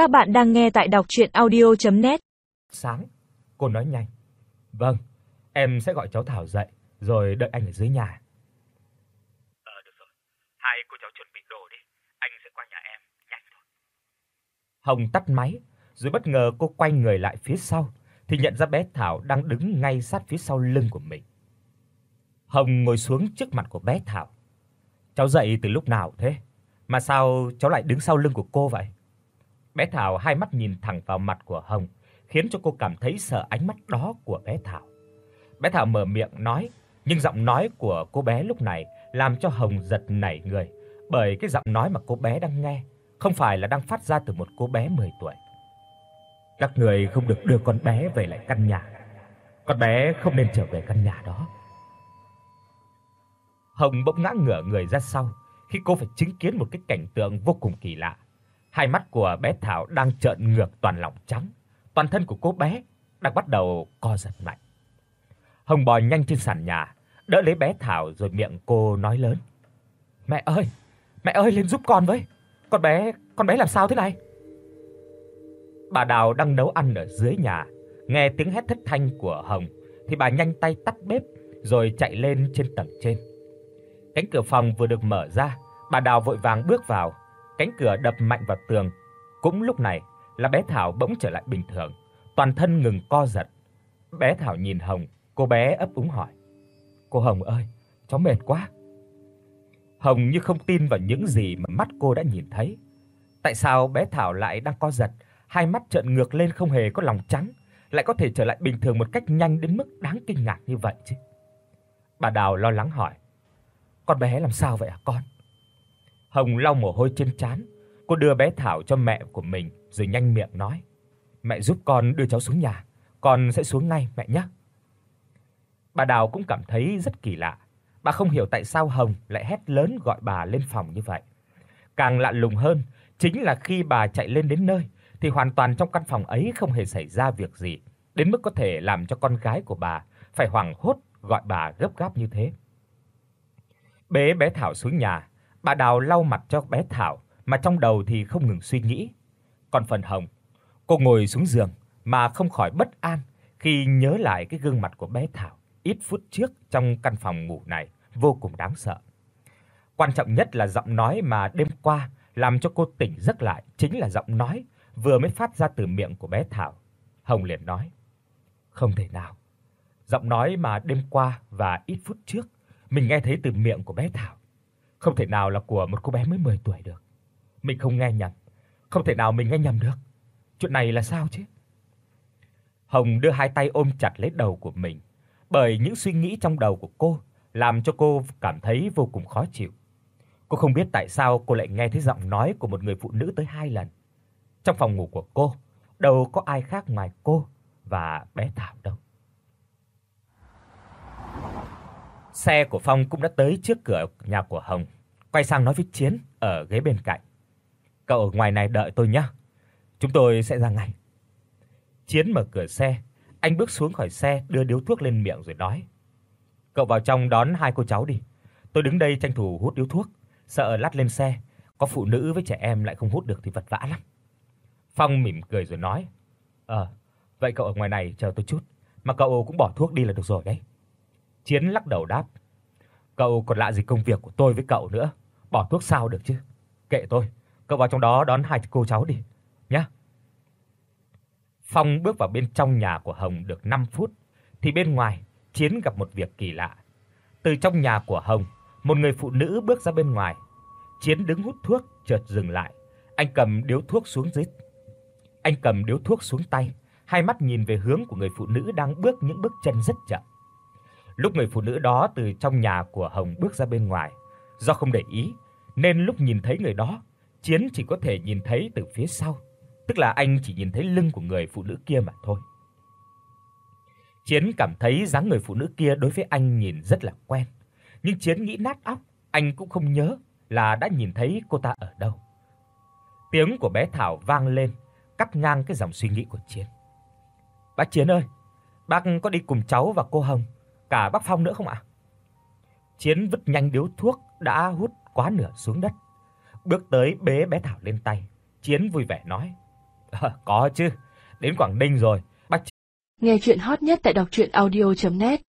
Các bạn đang nghe tại đọc audio net Sáng, cô nói nhanh. "Vâng, em sẽ gọi cháu Thảo dậy rồi đợi anh ở dưới nhà." Ờ được rồi. Hai cô cháu chuẩn bị đồ đi, anh sẽ qua nhà em, nhanh thôi. Hồng tắt máy, rồi bất ngờ cô quay người lại phía sau thì nhận ra bé Thảo đang đứng ngay sát phía sau lưng của mình. Hồng ngồi xuống trước mặt của bé Thảo. "Cháu dậy từ lúc nào thế? Mà sao cháu lại đứng sau lưng của cô vậy?" Bé Thảo hai mắt nhìn thẳng vào mặt của Hồng, khiến cho cô cảm thấy sợ ánh mắt đó của bé Thảo. Bé Thảo mở miệng nói, nhưng giọng nói của cô bé lúc này làm cho Hồng giật nảy người, bởi cái giọng nói mà cô bé đang nghe không phải là đang phát ra từ một cô bé 10 tuổi. Các người không được đưa con bé về lại căn nhà. Con bé không nên trở về căn nhà đó. Hồng bỗng ngã ngửa người ra sau khi cô phải chứng kiến một cái cảnh tượng vô cùng kỳ lạ. Hai mắt của bé Thảo đang trợn ngược toàn lòng trắng, toàn thân của cô bé đang bắt đầu co giật mạnh. Hồng bò nhanh trên sàn nhà, đỡ lấy bé Thảo rồi miệng cô nói lớn: "Mẹ ơi, mẹ ơi lên giúp con với. Con bé, con bé làm sao thế này?" Bà Đào đang nấu ăn ở dưới nhà, nghe tiếng hét thất thanh của Hồng thì bà nhanh tay tắt bếp rồi chạy lên trên tầng trên. Cánh cửa phòng vừa được mở ra, bà Đào vội vàng bước vào, cánh cửa đập mạnh vào tường. Cũng lúc này là bé Thảo bỗng trở lại bình thường, toàn thân ngừng co giật. Bé Thảo nhìn Hồng, cô bé ấp úng hỏi: "Cô Hồng ơi, cháu mệt quá." Hồng như không tin vào những gì mà mắt cô đã nhìn thấy. Tại sao bé Thảo lại đang co giật, hai mắt trợn ngược lên không hề có lòng trắng, lại có thể trở lại bình thường một cách nhanh đến mức đáng kinh ngạc như vậy chứ? Bà Đào lo lắng hỏi: "Con bé làm sao vậy hả con?" Hồng lau mồ hôi trên trán, cô đưa bé Thảo cho mẹ của mình rồi nhanh miệng nói: "Mẹ giúp con đưa cháu xuống nhà, con sẽ xuống ngay mẹ nhé." Bà Đào cũng cảm thấy rất kỳ lạ. Bà không hiểu tại sao Hồng lại hét lớn gọi bà lên phòng như vậy. Càng lạ lùng hơn chính là khi bà chạy lên đến nơi thì hoàn toàn trong căn phòng ấy không hề xảy ra việc gì, đến mức có thể làm cho con gái của bà phải hoảng hốt gọi bà gấp gáp như thế. Bế bé Thảo xuống nhà, bà Đào lau mặt cho bé Thảo mà trong đầu thì không ngừng suy nghĩ. Còn phần Hồng, cô ngồi xuống giường mà không khỏi bất an khi nhớ lại cái gương mặt của bé Thảo ít phút trước trong căn phòng ngủ này vô cùng đáng sợ. Quan trọng nhất là giọng nói mà đêm qua làm cho cô tỉnh giấc lại chính là giọng nói vừa mới phát ra từ miệng của bé Thảo. Hồng liền nói: "Không thể nào. Giọng nói mà đêm qua và ít phút trước mình nghe thấy từ miệng của bé Thảo, không thể nào là của một cô bé mới 10 tuổi được. Mình không nghe nhầm, không thể nào mình nghe nhầm được. Chuyện này là sao chứ?" Hồng đưa hai tay ôm chặt lấy đầu của mình, bởi những suy nghĩ trong đầu của cô làm cho cô cảm thấy vô cùng khó chịu. Cô không biết tại sao cô lại nghe thấy giọng nói của một người phụ nữ tới hai lần. Trong phòng ngủ của cô, đâu có ai khác ngoài cô và bé Thảo đâu. Xe của Phong cũng đã tới trước cửa nhà của Hồng, quay sang nói với Chiến ở ghế bên cạnh. "Cậu ở ngoài này đợi tôi nhé, chúng tôi sẽ ra ngay." Chiến mở cửa xe, anh bước xuống khỏi xe, đưa điếu thuốc lên miệng rồi nói: "Cậu vào trong đón hai cô cháu đi, tôi đứng đây tranh thủ hút điếu thuốc, sợ lát lên xe. Có phụ nữ với trẻ em lại không hút được thì vật vã lắm." Phong mỉm cười rồi nói: "Ờ, vậy cậu ở ngoài này chờ tôi chút, mà cậu cũng bỏ thuốc đi là được rồi đấy." Chiến lắc đầu đáp: "Cậu còn lạ gì công việc của tôi với cậu nữa, bỏ thuốc sao được chứ? Kệ tôi, cậu vào trong đó đón hai cô cháu đi nhá. Phong bước vào bên trong nhà của Hồng được 5 phút thì bên ngoài Chiến gặp một việc kỳ lạ. Từ trong nhà của Hồng, một người phụ nữ bước ra bên ngoài. Chiến đứng hút thuốc chợt dừng lại, anh cầm điếu thuốc xuống dưới. Anh cầm điếu thuốc xuống tay, hai mắt nhìn về hướng của người phụ nữ đang bước những bước chân rất chậm. Lúc người phụ nữ đó từ trong nhà của Hồng bước ra bên ngoài, do không để ý nên lúc nhìn thấy người đó, Chiến chỉ có thể nhìn thấy từ phía sau, tức là anh chỉ nhìn thấy lưng của người phụ nữ kia mà thôi. Chiến cảm thấy dáng người phụ nữ kia đối với anh nhìn rất là quen, nhưng Chiến nghĩ nát óc, anh cũng không nhớ là đã nhìn thấy cô ta ở đâu. Tiếng của bé Thảo vang lên, cắt ngang cái dòng suy nghĩ của Chiến. "Bác Chiến ơi, bác có đi cùng cháu và cô Hồng, cả bắc Phong nữa không ạ?" Chiến vứt nhanh điếu thuốc đã hút quá nửa xuống đất, bước tới bế bé Thảo lên tay. Chiến vui vẻ nói: À, có chứ, đến Quảng Ninh rồi. Bác Nghe chuyện hot nhất tại đọc audio net